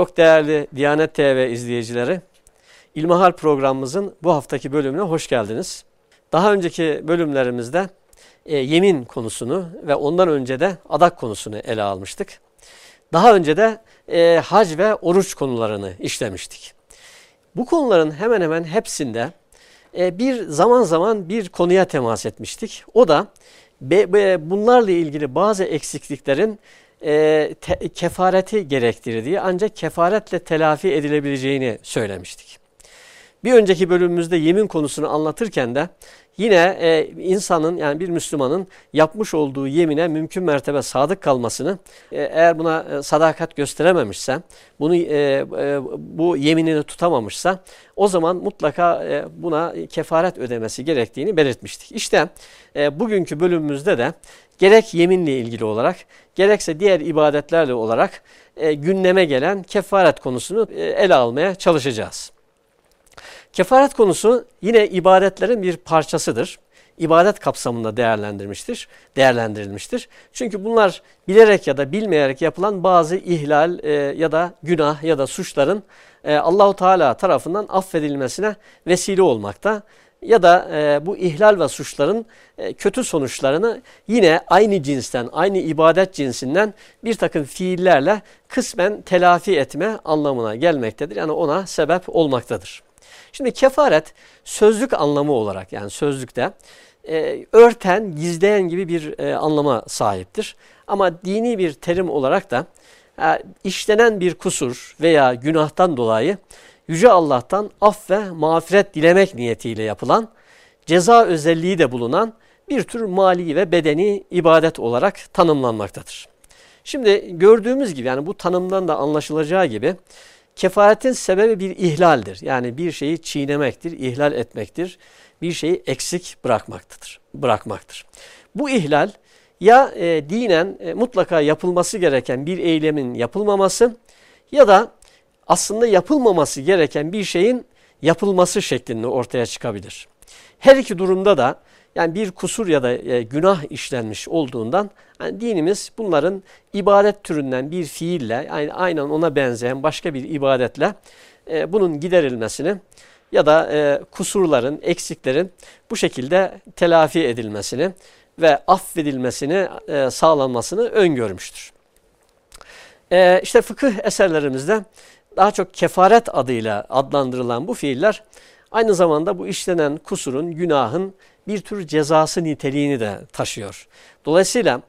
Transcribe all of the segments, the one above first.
Çok değerli Diyanet TV izleyicileri, İlmihal programımızın bu haftaki bölümüne hoş geldiniz. Daha önceki bölümlerimizde e, yemin konusunu ve ondan önce de adak konusunu ele almıştık. Daha önce de e, hac ve oruç konularını işlemiştik. Bu konuların hemen hemen hepsinde e, bir zaman zaman bir konuya temas etmiştik. O da be, be, bunlarla ilgili bazı eksikliklerin e, te, kefareti gerektirdiği ancak kefaretle telafi edilebileceğini söylemiştik. Bir önceki bölümümüzde yemin konusunu anlatırken de yine e, insanın yani bir Müslümanın yapmış olduğu yemine mümkün mertebe sadık kalmasını e, eğer buna e, sadakat gösterememişse bunu e, e, bu yeminini tutamamışsa o zaman mutlaka e, buna kefaret ödemesi gerektiğini belirtmiştik. İşte e, bugünkü bölümümüzde de gerek yeminle ilgili olarak gerekse diğer ibadetlerle olarak e, gündeme gelen kefaret konusunu e, ele almaya çalışacağız. Kefaret konusu yine ibadetlerin bir parçasıdır. İbadet kapsamında değerlendirmiştir, değerlendirilmiştir. Çünkü bunlar bilerek ya da bilmeyerek yapılan bazı ihlal e, ya da günah ya da suçların e, Allahu Teala tarafından affedilmesine vesile olmakta ya da e, bu ihlal ve suçların e, kötü sonuçlarını yine aynı cinsten, aynı ibadet cinsinden bir takım fiillerle kısmen telafi etme anlamına gelmektedir. Yani ona sebep olmaktadır. Şimdi kefaret sözlük anlamı olarak yani sözlükte e, örten, gizleyen gibi bir e, anlama sahiptir. Ama dini bir terim olarak da e, işlenen bir kusur veya günahtan dolayı Yüce Allah'tan af ve mağfiret dilemek niyetiyle yapılan, ceza özelliği de bulunan bir tür mali ve bedeni ibadet olarak tanımlanmaktadır. Şimdi gördüğümüz gibi yani bu tanımdan da anlaşılacağı gibi kefaretin sebebi bir ihlaldir. Yani bir şeyi çiğnemektir, ihlal etmektir. Bir şeyi eksik bırakmaktadır. bırakmaktır. Bu ihlal ya e, dinen e, mutlaka yapılması gereken bir eylemin yapılmaması ya da aslında yapılmaması gereken bir şeyin yapılması şeklinde ortaya çıkabilir. Her iki durumda da yani bir kusur ya da e, günah işlenmiş olduğundan yani dinimiz bunların ibadet türünden bir fiille yani aynen ona benzeyen başka bir ibadetle e, bunun giderilmesini ya da e, kusurların, eksiklerin bu şekilde telafi edilmesini ve affedilmesini e, sağlanmasını öngörmüştür. E, işte fıkıh eserlerimizde daha çok kefaret adıyla adlandırılan bu fiiller aynı zamanda bu işlenen kusurun, günahın bir tür cezası niteliğini de taşıyor. Dolayısıyla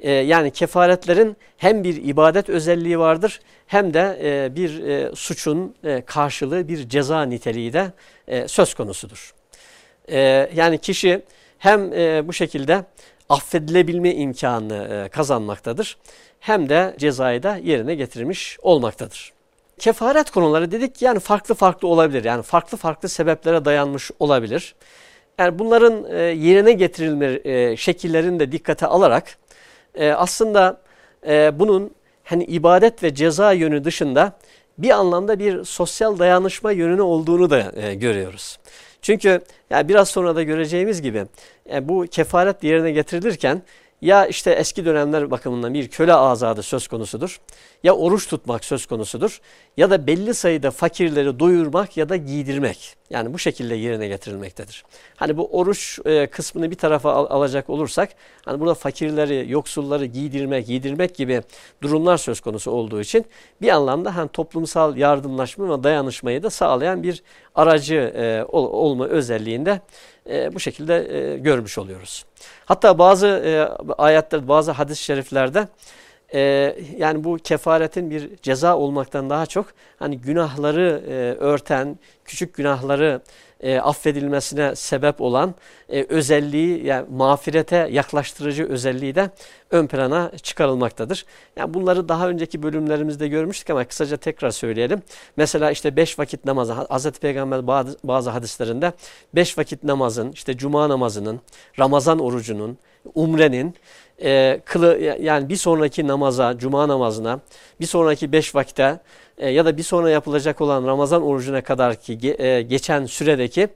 e, yani kefaretlerin hem bir ibadet özelliği vardır hem de e, bir e, suçun e, karşılığı bir ceza niteliği de e, söz konusudur. E, yani kişi hem e, bu şekilde affedilebilme imkanını e, kazanmaktadır hem de cezayı da yerine getirmiş olmaktadır. Kefaret konuları dedik yani farklı farklı olabilir. Yani farklı farklı sebeplere dayanmış olabilir. Yani bunların e, yerine getirilme e, şekillerini de dikkate alarak e, aslında e, bunun hani ibadet ve ceza yönü dışında bir anlamda bir sosyal dayanışma yönünü olduğunu da e, görüyoruz. Çünkü yani biraz sonra da göreceğimiz gibi e, bu kefaret yerine getirilirken ya işte eski dönemler bakımından bir köle azadı söz konusudur. Ya oruç tutmak söz konusudur. Ya da belli sayıda fakirleri doyurmak ya da giydirmek. Yani bu şekilde yerine getirilmektedir. Hani bu oruç e, kısmını bir tarafa al alacak olursak hani burada fakirleri, yoksulları giydirmek, giydirmek gibi durumlar söz konusu olduğu için bir anlamda hani toplumsal yardımlaşma ve dayanışmayı da sağlayan bir aracı e, ol, olma özelliğinde e, bu şekilde e, görmüş oluyoruz. Hatta bazı e, ayetler, bazı hadis-i şeriflerde e, yani bu kefaretin bir ceza olmaktan daha çok hani günahları e, örten, küçük günahları e, affedilmesine sebep olan e, özelliği yani mağfirete yaklaştırıcı özelliği de ön plana çıkarılmaktadır. Yani bunları daha önceki bölümlerimizde görmüştük ama kısaca tekrar söyleyelim. Mesela işte beş vakit namazı Hz. Peygamber bazı, bazı hadislerinde beş vakit namazın işte cuma namazının Ramazan orucunun umrenin e, kılı yani bir sonraki namaza, cuma namazına, bir sonraki beş vakte e, ya da bir sonra yapılacak olan Ramazan orucuna kadar ki e, geçen süredeki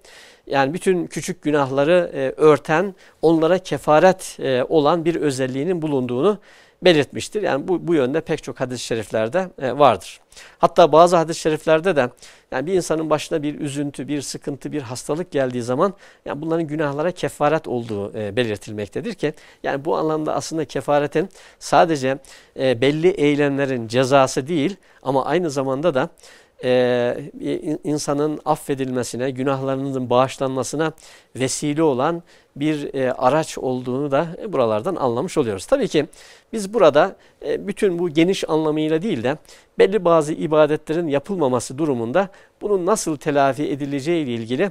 yani bütün küçük günahları e, örten, onlara kefaret e, olan bir özelliğinin bulunduğunu belirtmiştir. Yani bu, bu yönde pek çok hadis-i şeriflerde e, vardır. Hatta bazı hadis-i şeriflerde de yani bir insanın başına bir üzüntü, bir sıkıntı, bir hastalık geldiği zaman yani bunların günahlara kefaret olduğu e, belirtilmektedir ki yani bu anlamda aslında kefaretin sadece e, belli eylemlerin cezası değil ama aynı zamanda da e, insanın affedilmesine, günahlarının bağışlanmasına vesile olan bir e, araç olduğunu da buralardan anlamış oluyoruz. Tabii ki biz burada e, bütün bu geniş anlamıyla değil de belli bazı ibadetlerin yapılmaması durumunda bunun nasıl telafi edileceği ile ilgili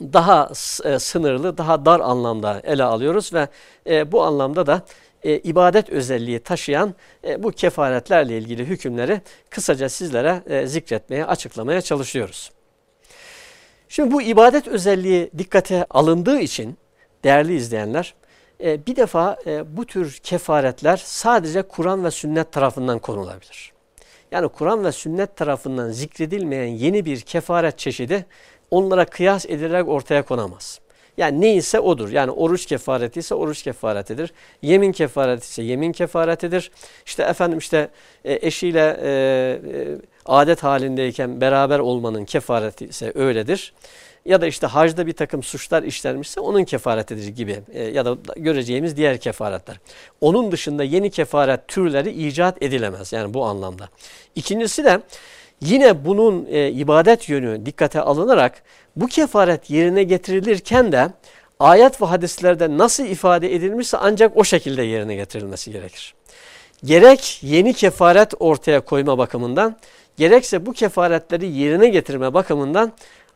daha e, sınırlı, daha dar anlamda ele alıyoruz ve e, bu anlamda da e, ibadet özelliği taşıyan e, bu kefaretlerle ilgili hükümleri kısaca sizlere e, zikretmeye, açıklamaya çalışıyoruz. Şimdi bu ibadet özelliği dikkate alındığı için değerli izleyenler, e, bir defa e, bu tür kefaretler sadece Kur'an ve sünnet tarafından konulabilir. Yani Kur'an ve sünnet tarafından zikredilmeyen yeni bir kefaret çeşidi onlara kıyas edilerek ortaya konamaz. Yani neyse odur. Yani oruç kefareti ise oruç kefaretidir. Yemin kefareti ise yemin kefaretidir. İşte efendim işte e, eşiyle e, e, adet halindeyken beraber olmanın kefareti ise öyledir. Ya da işte hacda bir takım suçlar işlenmişse onun kefaretidir gibi e, ya da göreceğimiz diğer kefaretler. Onun dışında yeni kefaret türleri icat edilemez yani bu anlamda. İkincisi de Yine bunun e, ibadet yönü dikkate alınarak bu kefaret yerine getirilirken de ayet ve hadislerde nasıl ifade edilmişse ancak o şekilde yerine getirilmesi gerekir. Gerek yeni kefaret ortaya koyma bakımından gerekse bu kefaretleri yerine getirme bakımından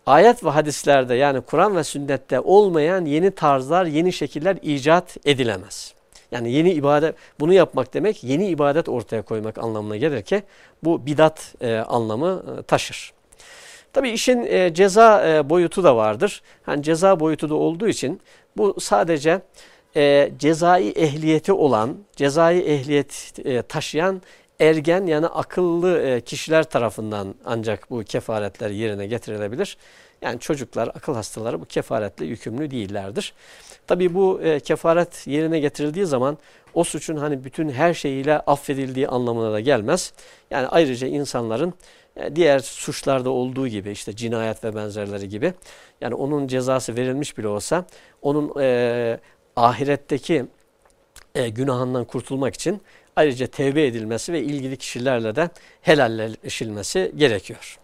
ayet ve hadislerde yani Kur'an ve sünnette olmayan yeni tarzlar, yeni şekiller icat edilemez. Yani yeni ibadet, bunu yapmak demek yeni ibadet ortaya koymak anlamına gelir ki bu bidat e, anlamı e, taşır. Tabi işin e, ceza e, boyutu da vardır. Hani ceza boyutu da olduğu için bu sadece e, cezai ehliyeti olan, cezai ehliyet e, taşıyan ergen yani akıllı e, kişiler tarafından ancak bu kefaretler yerine getirilebilir. Yani çocuklar, akıl hastaları bu kefaretle yükümlü değillerdir. Tabi bu e, kefaret yerine getirildiği zaman o suçun hani bütün her şeyiyle affedildiği anlamına da gelmez. Yani ayrıca insanların e, diğer suçlarda olduğu gibi işte cinayet ve benzerleri gibi yani onun cezası verilmiş bile olsa onun e, ahiretteki e, günahından kurtulmak için ayrıca tevbe edilmesi ve ilgili kişilerle de helalleşilmesi gerekiyor.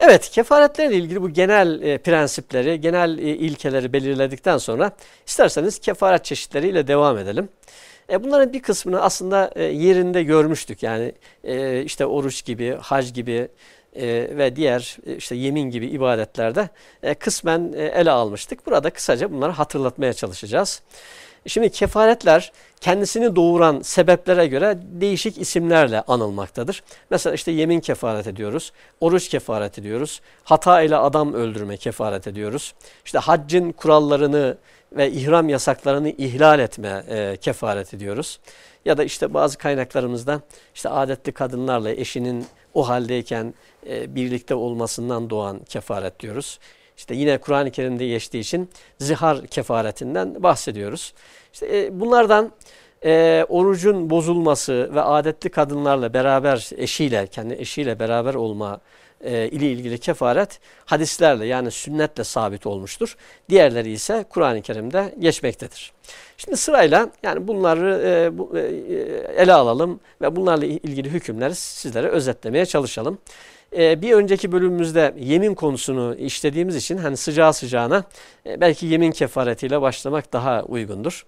Evet kefaretlerle ilgili bu genel e, prensipleri, genel e, ilkeleri belirledikten sonra isterseniz kefaret çeşitleriyle devam edelim. E, bunların bir kısmını aslında e, yerinde görmüştük. Yani e, işte oruç gibi, hac gibi e, ve diğer e, işte yemin gibi ibadetlerde e, kısmen e, ele almıştık. Burada kısaca bunları hatırlatmaya çalışacağız. Şimdi kefaretler kendisini doğuran sebeplere göre değişik isimlerle anılmaktadır. Mesela işte yemin kefaret ediyoruz, oruç kefaret ediyoruz, hata ile adam öldürme kefaret ediyoruz. İşte haccın kurallarını ve ihram yasaklarını ihlal etme e, kefaret ediyoruz. Ya da işte bazı kaynaklarımızda işte adetli kadınlarla eşinin o haldeyken e, birlikte olmasından doğan kefaret diyoruz. İşte yine Kur'an-ı Kerim'de geçtiği için zihar kefaretinden bahsediyoruz. İşte e, bunlardan e, orucun bozulması ve adetli kadınlarla beraber eşiyle, kendi eşiyle beraber olma e, ile ilgili kefaret hadislerle yani sünnetle sabit olmuştur. Diğerleri ise Kur'an-ı Kerim'de geçmektedir. Şimdi sırayla yani bunları e, bu, e, ele alalım ve bunlarla ilgili hükümleri sizlere özetlemeye çalışalım. E, bir önceki bölümümüzde yemin konusunu işlediğimiz için hani sıcağı sıcağına e, belki yemin kefaretiyle başlamak daha uygundur.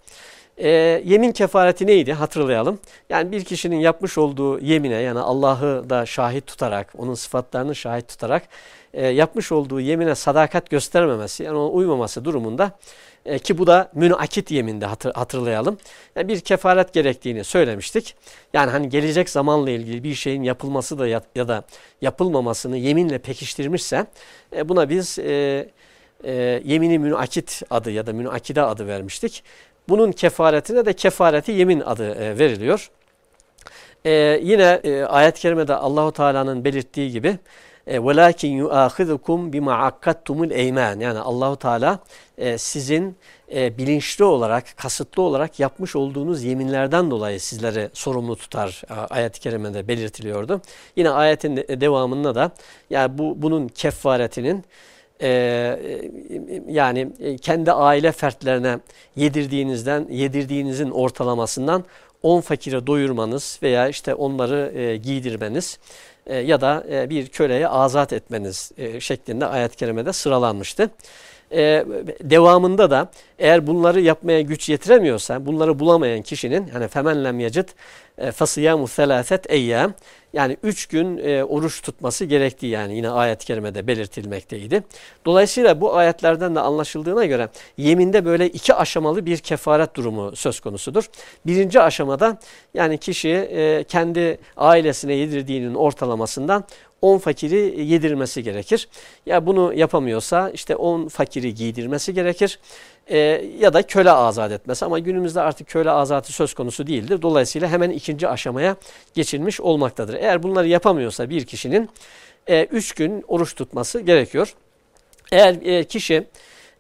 E, yemin kefareti neydi hatırlayalım. Yani bir kişinin yapmış olduğu yemine yani Allah'ı da şahit tutarak, onun sıfatlarını şahit tutarak e, yapmış olduğu yemine sadakat göstermemesi, yani ona uymaması durumunda e, ki bu da münakit yeminde hatır, hatırlayalım. Yani bir kefaret gerektiğini söylemiştik. Yani hani gelecek zamanla ilgili bir şeyin yapılması da ya, ya da yapılmamasını yeminle pekiştirmişse e, buna biz e, e, yemini münakit adı ya da münakide adı vermiştik. Bunun kefaretine de kefareti yemin adı e, veriliyor. E, yine e, ayet-i kerimede Allahu Teala'nın belirttiği gibi velakin yuahizukum bima akkattumul eyman. Yani Allahu Teala e, sizin e, bilinçli olarak, kasıtlı olarak yapmış olduğunuz yeminlerden dolayı sizleri sorumlu tutar ayet-i kerimede belirtiliyordu. Yine ayetin devamında da yani bu bunun kefaretinin e, yani kendi aile fertlerine yedirdiğinizden yedirdiğinizin ortalamasından 10 fakire doyurmanız veya işte onları e, giydirmeniz e, ya da e, bir köleye azat etmeniz e, şeklinde ayet-i kerimede sıralanmıştı. Devamında da eğer bunları yapmaya güç yetiremiyorsa bunları bulamayan kişinin hani femen lem fasiyamu selaset eyyam yani üç gün e, oruç tutması gerektiği yani yine ayet-i kerimede belirtilmekteydi. Dolayısıyla bu ayetlerden de anlaşıldığına göre yeminde böyle iki aşamalı bir kefaret durumu söz konusudur. Birinci aşamada yani kişi e, kendi ailesine yedirdiğinin ortalamasından 10 fakiri yedirmesi gerekir. Ya bunu yapamıyorsa işte 10 fakiri giydirmesi gerekir. E, ya da köle azat etmesi ama günümüzde artık köle azatı söz konusu değildir. Dolayısıyla hemen ikinci aşamaya geçilmiş olmaktadır. Eğer bunları yapamıyorsa bir kişinin 3 e, gün oruç tutması gerekiyor. Eğer e, kişi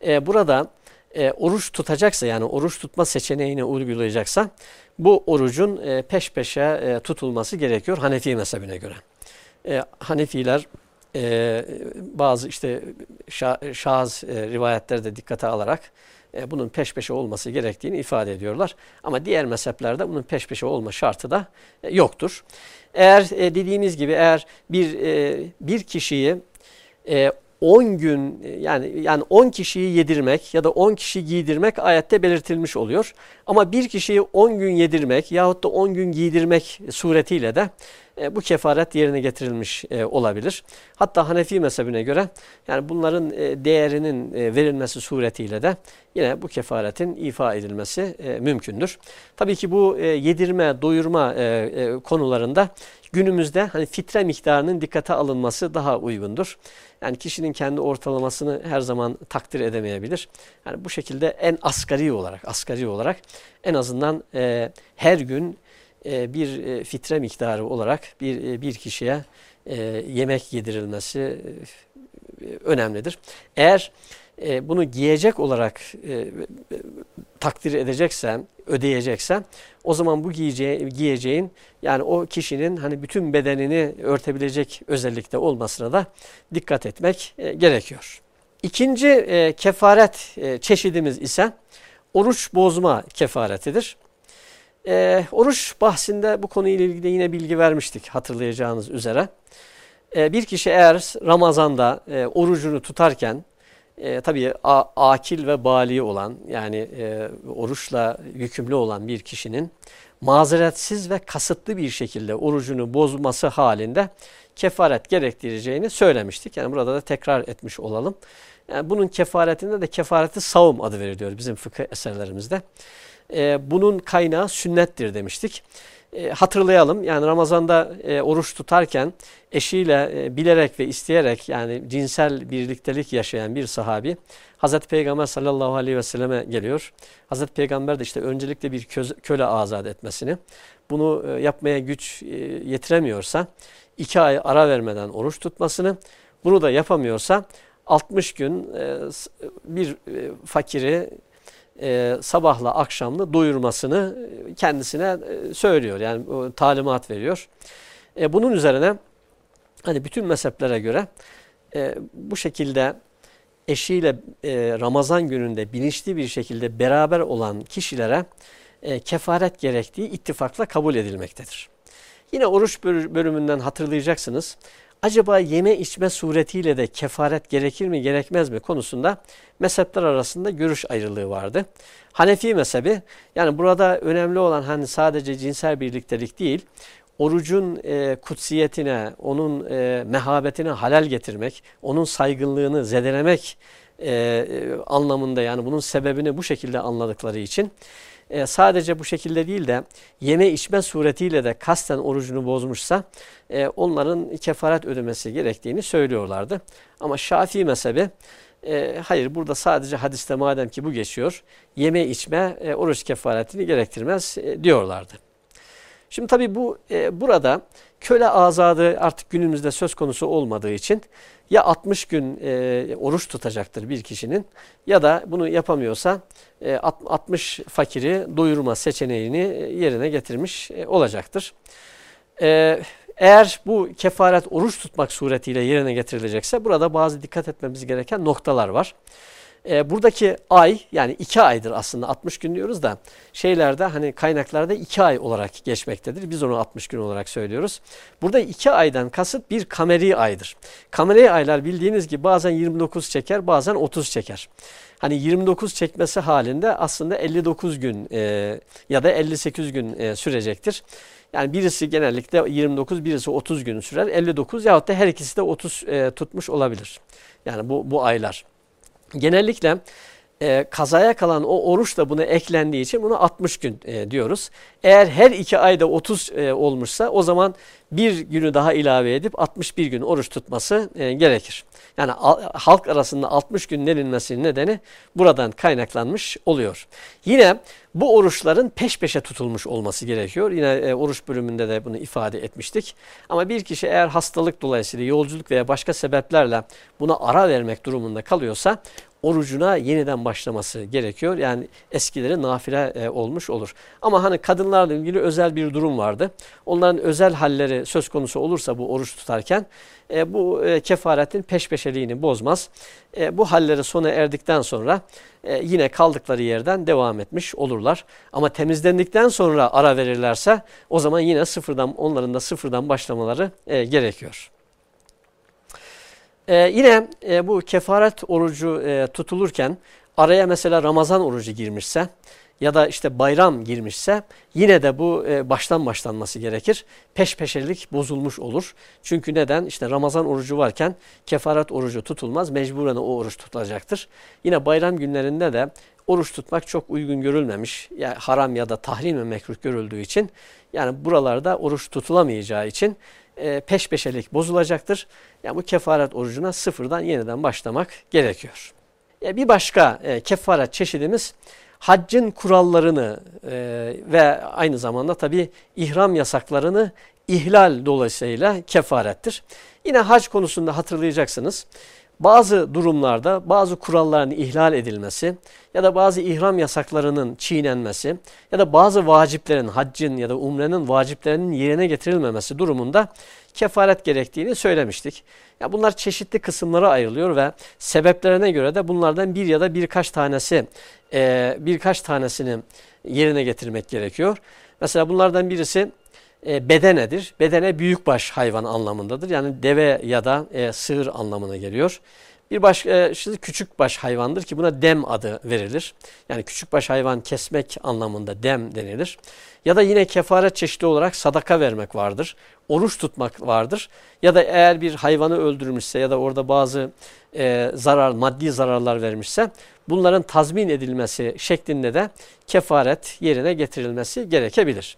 e, burada e, oruç tutacaksa yani oruç tutma seçeneğini uygulayacaksa bu orucun e, peş peşe e, tutulması gerekiyor Hanefi mezhebine göre e, Hanefiler e, bazı işte şa, şaz e, rivayetlerde dikkate alarak e, bunun peş peşe olması gerektiğini ifade ediyorlar. Ama diğer mezheplerde bunun peş peşe olma şartı da e, yoktur. Eğer e, dediğimiz gibi eğer bir e, bir kişiyi e, 10 gün yani yani 10 kişiyi yedirmek ya da 10 kişi giydirmek ayette belirtilmiş oluyor. Ama bir kişiyi 10 gün yedirmek yahut da 10 gün giydirmek suretiyle de e, bu kefaret yerine getirilmiş e, olabilir. Hatta Hanefi mezhebine göre yani bunların e, değerinin e, verilmesi suretiyle de yine bu kefaretin ifa edilmesi e, mümkündür. Tabii ki bu e, yedirme, doyurma e, e, konularında günümüzde hani fitre miktarının dikkate alınması daha uygundur. Yani kişinin kendi ortalamasını her zaman takdir edemeyebilir. Yani bu şekilde en asgari olarak, asgari olarak en azından e, her gün bir e, fitre miktarı olarak bir, e, bir kişiye yemek yedirilmesi önemlidir. Eğer bunu giyecek olarak takdir edeceksen, ödeyeceksen o zaman bu giyeceğin yani o kişinin hani bütün bedenini örtebilecek özellikte olmasına da dikkat etmek gerekiyor. İkinci kefaret çeşidimiz ise oruç bozma kefaretidir. E, oruç bahsinde bu konuyla ilgili yine bilgi vermiştik hatırlayacağınız üzere. E, bir kişi eğer Ramazan'da e, orucunu tutarken e, tabii a, akil ve bali olan yani e, oruçla yükümlü olan bir kişinin mazeretsiz ve kasıtlı bir şekilde orucunu bozması halinde kefaret gerektireceğini söylemiştik. Yani burada da tekrar etmiş olalım. Yani bunun kefaretinde de kefareti savum adı veriliyor bizim fıkıh eserlerimizde e, bunun kaynağı sünnettir demiştik. E, hatırlayalım yani Ramazan'da e, oruç tutarken eşiyle e, bilerek ve isteyerek yani cinsel birliktelik yaşayan bir sahabi Hazreti Peygamber sallallahu aleyhi ve selleme geliyor. Hazreti Peygamber de işte öncelikle bir köle azat etmesini bunu e, yapmaya güç e, yetiremiyorsa iki ay ara vermeden oruç tutmasını bunu da yapamıyorsa 60 gün e, bir e, fakiri e, sabahla akşamla doyurmasını e, kendisine e, söylüyor. Yani talimat veriyor. E, bunun üzerine hani bütün mezheplere göre e, bu şekilde eşiyle e, Ramazan gününde bilinçli bir şekilde beraber olan kişilere e, kefaret gerektiği ittifakla kabul edilmektedir. Yine oruç bölümünden hatırlayacaksınız acaba yeme içme suretiyle de kefaret gerekir mi gerekmez mi konusunda mezhepler arasında görüş ayrılığı vardı. Hanefi mezhebi yani burada önemli olan hani sadece cinsel birliktelik değil orucun e, kutsiyetine, onun e, mehabetine halal getirmek, onun saygınlığını zedelemek e, anlamında yani bunun sebebini bu şekilde anladıkları için e, sadece bu şekilde değil de yeme içme suretiyle de kasten orucunu bozmuşsa e, onların kefaret ödemesi gerektiğini söylüyorlardı. Ama Şafii mezhebi e, hayır burada sadece hadiste madem ki bu geçiyor yeme içme oruç kefaretini gerektirmez diyorlardı. Şimdi tabi bu e, burada köle azadı artık günümüzde söz konusu olmadığı için ya 60 gün e, oruç tutacaktır bir kişinin ya da bunu yapamıyorsa e, 60 fakiri doyurma seçeneğini yerine getirmiş e, olacaktır. E, eğer bu kefaret oruç tutmak suretiyle yerine getirilecekse burada bazı dikkat etmemiz gereken noktalar var. E, buradaki ay yani iki aydır aslında 60 gün diyoruz da şeylerde hani kaynaklarda iki ay olarak geçmektedir. Biz onu 60 gün olarak söylüyoruz. Burada iki aydan kasıt bir kameri aydır. Kameri aylar bildiğiniz gibi bazen 29 çeker bazen 30 çeker. Hani 29 çekmesi halinde aslında 59 gün e, ya da 58 gün e, sürecektir. Yani birisi genellikle 29, birisi 30 gün sürer. 59 yahut da her ikisi de 30 e, tutmuş olabilir. Yani bu, bu aylar. Genellikle e, kazaya kalan o oruç da buna eklendiği için bunu 60 gün e, diyoruz. Eğer her iki ayda 30 e, olmuşsa o zaman bir günü daha ilave edip 61 gün oruç tutması e, gerekir. Yani halk arasında 60 gün denilmesinin nedeni buradan kaynaklanmış oluyor. Yine bu oruçların peş peşe tutulmuş olması gerekiyor. Yine e, oruç bölümünde de bunu ifade etmiştik. Ama bir kişi eğer hastalık dolayısıyla yolculuk veya başka sebeplerle buna ara vermek durumunda kalıyorsa orucuna yeniden başlaması gerekiyor. Yani eskileri nafile e, olmuş olur. Ama hani kadınlarla ilgili özel bir durum vardı. Onların özel halleri söz konusu olursa bu oruç tutarken e, bu e, kefaretin peş peşeliğini bozmaz. E, bu halleri sona erdikten sonra e, yine kaldıkları yerden devam etmiş olurlar. Ama temizlendikten sonra ara verirlerse o zaman yine sıfırdan onların da sıfırdan başlamaları gerekiyor. Ee, yine e, bu kefaret orucu e, tutulurken araya mesela Ramazan orucu girmişse ya da işte bayram girmişse yine de bu e, baştan başlanması gerekir. Peş peşelik bozulmuş olur. Çünkü neden? İşte Ramazan orucu varken kefaret orucu tutulmaz. Mecburen o oruç tutulacaktır. Yine bayram günlerinde de oruç tutmak çok uygun görülmemiş. Yani haram ya da tahrim ve mekruh görüldüğü için yani buralarda oruç tutulamayacağı için e, peş peşelik bozulacaktır. Yani bu kefaret orucuna sıfırdan yeniden başlamak gerekiyor. E, bir başka e, kefaret çeşidimiz haccın kurallarını e, ve aynı zamanda tabi ihram yasaklarını ihlal dolayısıyla kefarettir. Yine hac konusunda hatırlayacaksınız bazı durumlarda bazı kuralların ihlal edilmesi ya da bazı ihram yasaklarının çiğnenmesi ya da bazı vaciplerin haccın ya da umrenin vaciplerinin yerine getirilmemesi durumunda kefaret gerektiğini söylemiştik. Ya bunlar çeşitli kısımlara ayrılıyor ve sebeplerine göre de bunlardan bir ya da birkaç tanesi birkaç tanesini yerine getirmek gerekiyor. Mesela bunlardan birisi e, bedenedir. Bedene büyükbaş hayvan anlamındadır. Yani deve ya da e, sığır anlamına geliyor. Bir başka e, küçük baş hayvandır ki buna dem adı verilir. Yani küçük baş hayvan kesmek anlamında dem denilir. Ya da yine kefaret çeşidi olarak sadaka vermek vardır. Oruç tutmak vardır. Ya da eğer bir hayvanı öldürmüşse ya da orada bazı e, zarar, maddi zararlar vermişse bunların tazmin edilmesi şeklinde de kefaret yerine getirilmesi gerekebilir.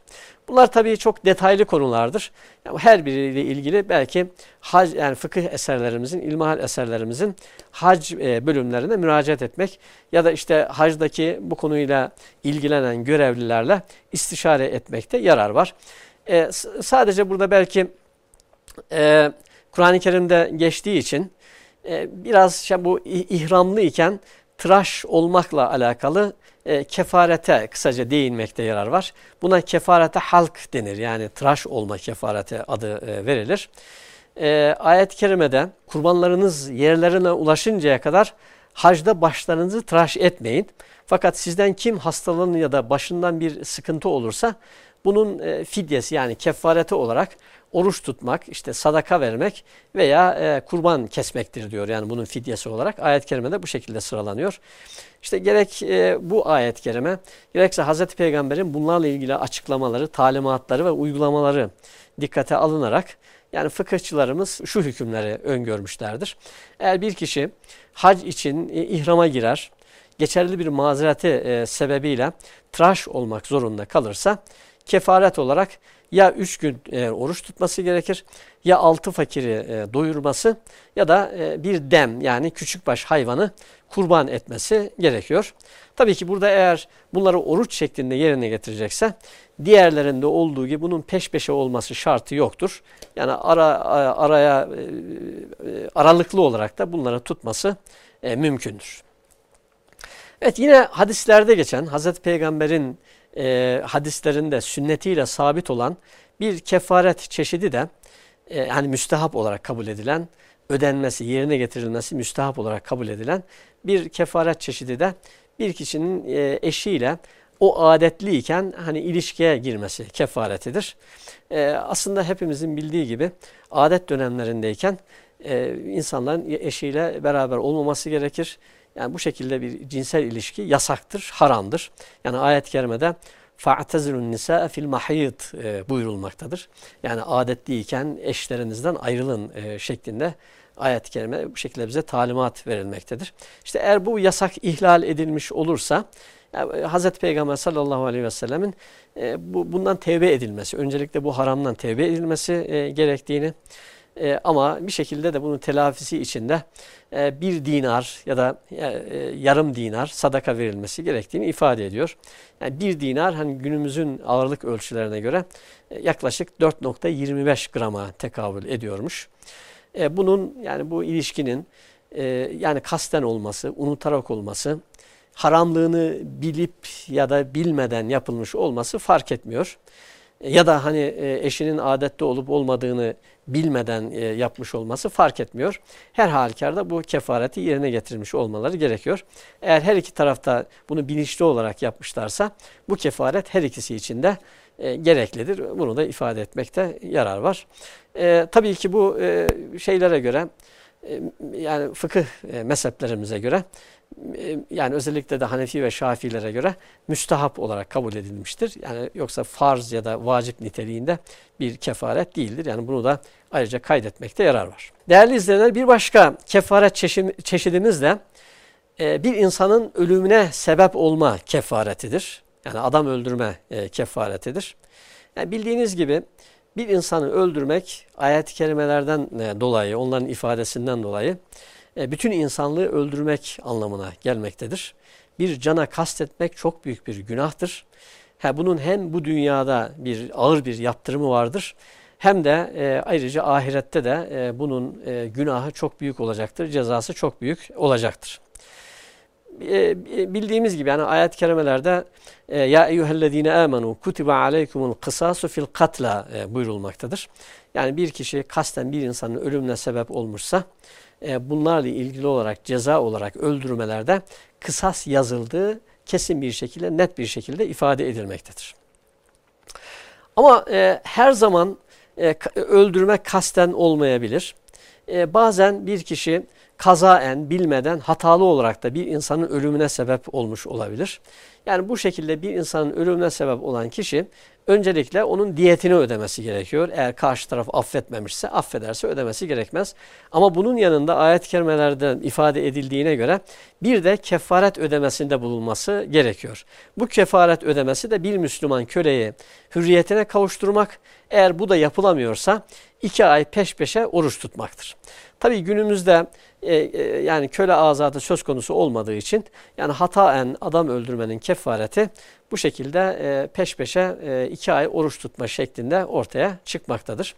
Bunlar tabii çok detaylı konulardır. Yani her biriyle ilgili belki hac yani fıkıh eserlerimizin, ilmihal eserlerimizin hac e, bölümlerine müracaat etmek ya da işte hacdaki bu konuyla ilgilenen görevlilerle istişare etmekte yarar var. E, sadece burada belki e, Kur'an-ı Kerim'de geçtiği için e, biraz şey, bu ihramlı iken tıraş olmakla alakalı e, kefarete kısaca değinmekte yarar var. Buna kefarete halk denir. Yani tıraş olma kefarete adı e, verilir. E, Ayet-i kerimede kurbanlarınız yerlerine ulaşıncaya kadar hacda başlarınızı tıraş etmeyin. Fakat sizden kim hastalığın ya da başından bir sıkıntı olursa bunun e, fidyesi yani kefareti olarak oruç tutmak, işte sadaka vermek veya e, kurban kesmektir diyor. Yani bunun fidyesi olarak ayet-i kerimede bu şekilde sıralanıyor. İşte gerek e, bu ayet-i kerime gerekse Hz. Peygamber'in bunlarla ilgili açıklamaları, talimatları ve uygulamaları dikkate alınarak yani fıkıhçılarımız şu hükümleri öngörmüşlerdir. Eğer bir kişi hac için e, ihrama girer, geçerli bir mazereti e, sebebiyle tıraş olmak zorunda kalırsa kefaret olarak ya üç gün e, oruç tutması gerekir ya altı fakiri e, doyurması ya da e, bir dem yani küçük baş hayvanı kurban etmesi gerekiyor. Tabii ki burada eğer bunları oruç şeklinde yerine getirecekse diğerlerinde olduğu gibi bunun peş peşe olması şartı yoktur. Yani ara araya e, e, aralıklı olarak da bunları tutması e, mümkündür. Evet yine hadislerde geçen Hazreti Peygamber'in e, hadislerinde sünnetiyle sabit olan bir kefaret çeşidi de e, yani müstehap olarak kabul edilen, ödenmesi, yerine getirilmesi müstehap olarak kabul edilen bir kefaret çeşidi de bir kişinin e, eşiyle o adetliyken hani ilişkiye girmesi kefaretidir. E, aslında hepimizin bildiği gibi adet dönemlerindeyken e, insanların eşiyle beraber olmaması gerekir. Yani bu şekilde bir cinsel ilişki yasaktır, haramdır. Yani ayet-i kerimede فَاَعْتَزِلُ النِّسَاءَ fil الْمَحِيطِ e, buyurulmaktadır. Yani adetliyken eşlerinizden ayrılın e, şeklinde ayet-i kerime bu şekilde bize talimat verilmektedir. İşte eğer bu yasak ihlal edilmiş olursa yani e, Hazreti Peygamber sallallahu aleyhi ve sellemin e, bu, bundan tevbe edilmesi, öncelikle bu haramdan tevbe edilmesi e, gerektiğini e, ama bir şekilde de bunun telafisi içinde e, bir dinar ya da e, yarım dinar sadaka verilmesi gerektiğini ifade ediyor. Yani bir dinar hani günümüzün ağırlık ölçülerine göre e, yaklaşık 4.25 grama tekabül ediyormuş. E, bunun yani bu ilişkinin e, yani kasten olması, unutarak olması, haramlığını bilip ya da bilmeden yapılmış olması fark etmiyor. Ya da hani e, eşinin adette olup olmadığını bilmeden e, yapmış olması fark etmiyor. Her halükarda bu kefareti yerine getirmiş olmaları gerekiyor. Eğer her iki tarafta bunu bilinçli olarak yapmışlarsa bu kefaret her ikisi için de e, gereklidir. Bunu da ifade etmekte yarar var. E, tabii ki bu e, şeylere göre e, yani fıkıh e, mezheplerimize göre yani özellikle de Hanefi ve Şafilere göre müstahap olarak kabul edilmiştir. Yani yoksa farz ya da vacip niteliğinde bir kefaret değildir. Yani bunu da ayrıca kaydetmekte yarar var. Değerli izleyenler bir başka kefaret çeşidimiz de bir insanın ölümüne sebep olma kefaretidir. Yani adam öldürme kefaretidir. Yani bildiğiniz gibi bir insanı öldürmek ayet-i kerimelerden dolayı, onların ifadesinden dolayı bütün insanlığı öldürmek anlamına gelmektedir. Bir cana kastetmek çok büyük bir günahtır. Ha, bunun hem bu dünyada bir ağır bir yaptırımı vardır hem de e, ayrıca ahirette de e, bunun e, günahı çok büyük olacaktır, cezası çok büyük olacaktır. E, bildiğimiz gibi yani ayet-i kerimelerde e, ya eyyühellezine amenu kutiba aleykumul kısasu fil katla e, buyurulmaktadır. Yani bir kişi kasten bir insanın ölümüne sebep olmuşsa bunlarla ilgili olarak ceza olarak öldürmelerde kısas yazıldığı kesin bir şekilde net bir şekilde ifade edilmektedir. Ama her zaman öldürme kasten olmayabilir. bazen bir kişi kazaen, bilmeden, hatalı olarak da bir insanın ölümüne sebep olmuş olabilir. Yani bu şekilde bir insanın ölümüne sebep olan kişi öncelikle onun diyetini ödemesi gerekiyor. Eğer karşı taraf affetmemişse affederse ödemesi gerekmez. Ama bunun yanında ayet-i kerimelerde ifade edildiğine göre bir de kefaret ödemesinde bulunması gerekiyor. Bu kefaret ödemesi de bir Müslüman köleyi hürriyetine kavuşturmak. Eğer bu da yapılamıyorsa iki ay peş peşe oruç tutmaktır. Tabi günümüzde e, e, yani köle azadı söz konusu olmadığı için yani hataen adam öldürmenin kefareti bu şekilde e, peş peşe e, iki ay oruç tutma şeklinde ortaya çıkmaktadır.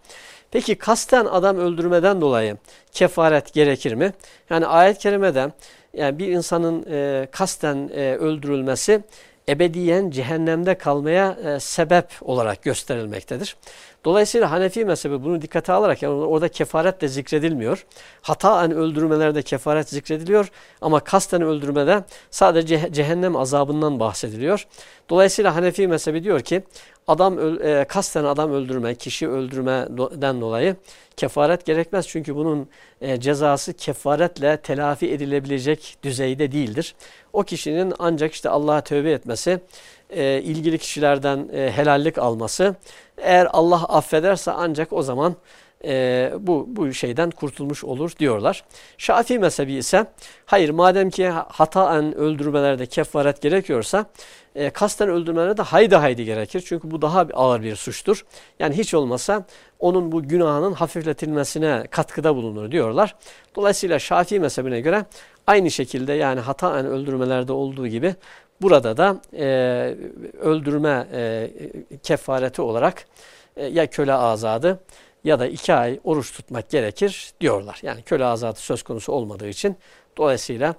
Peki kasten adam öldürmeden dolayı kefaret gerekir mi? Yani ayet-i kerimede yani bir insanın e, kasten e, öldürülmesi ebediyen cehennemde kalmaya e, sebep olarak gösterilmektedir. Dolayısıyla Hanefi mezhebi bunu dikkate alarak yani orada kefaret de zikredilmiyor. Hataen öldürmelerde kefaret zikrediliyor ama kasten öldürmede sadece cehennem azabından bahsediliyor. Dolayısıyla Hanefi mezhebi diyor ki adam e, kasten adam öldürme, kişi öldürmeden dolayı kefaret gerekmez. Çünkü bunun e, cezası kefaretle telafi edilebilecek düzeyde değildir. O kişinin ancak işte Allah'a tövbe etmesi, e, ilgili kişilerden e, helallik alması, eğer Allah affederse ancak o zaman e, bu, bu şeyden kurtulmuş olur diyorlar. Şafii mezhebi ise hayır madem ki hataen öldürmelerde kefaret gerekiyorsa e, kasten öldürmelerde de haydi haydi gerekir. Çünkü bu daha ağır bir suçtur. Yani hiç olmasa onun bu günahının hafifletilmesine katkıda bulunur diyorlar. Dolayısıyla Şafii mezhebine göre aynı şekilde yani hataen öldürmelerde olduğu gibi burada da e, öldürme e, kefareti olarak e, ya köle azadı ya da iki ay oruç tutmak gerekir diyorlar. Yani köle azadı söz konusu olmadığı için dolayısıyla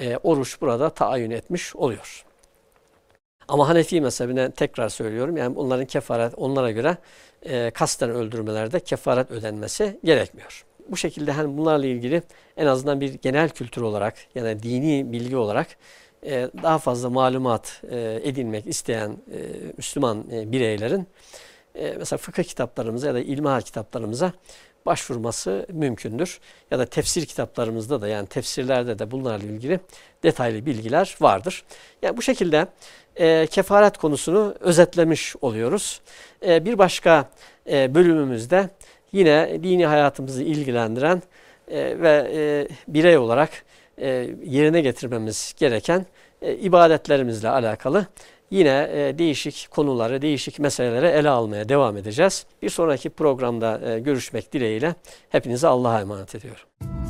e, oruç burada tayin etmiş oluyor. Ama Hanefi mezhebine tekrar söylüyorum yani onların kefaret onlara göre e, kasten öldürmelerde kefaret ödenmesi gerekmiyor. Bu şekilde hani bunlarla ilgili en azından bir genel kültür olarak yani dini bilgi olarak e, daha fazla malumat e, edinmek isteyen e, Müslüman bireylerin mesela fıkıh kitaplarımıza ya da ilmihal kitaplarımıza başvurması mümkündür. Ya da tefsir kitaplarımızda da yani tefsirlerde de bunlarla ilgili detaylı bilgiler vardır. Yani bu şekilde kefaret konusunu özetlemiş oluyoruz. Bir başka bölümümüzde yine dini hayatımızı ilgilendiren ve birey olarak e, yerine getirmemiz gereken e, ibadetlerimizle alakalı yine e, değişik konuları, değişik meseleleri ele almaya devam edeceğiz. Bir sonraki programda e, görüşmek dileğiyle hepinize Allah'a emanet ediyorum.